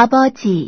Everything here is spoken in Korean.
아버지.